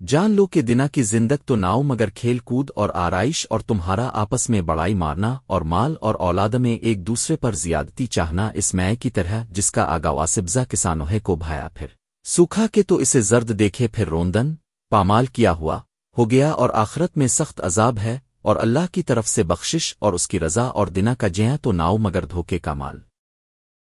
جان لو کہ دنا کی زندگ تو ناؤ مگر کھیل کود اور آرائش اور تمہارا آپس میں بڑائی مارنا اور مال اور اولاد میں ایک دوسرے پر زیادتی چاہنا اس میں کی طرح جس کا آگا واسبزہ کسانوں کو بھایا پھر۔ سوکھا کے تو اسے زرد دیکھے پھر روندن، پامال کیا ہوا، ہو گیا اور آخرت میں سخت عذاب ہے اور اللہ کی طرف سے بخشش اور اس کی رضا اور دنا کا جیاں تو ناؤ مگر دھوکے کا مال۔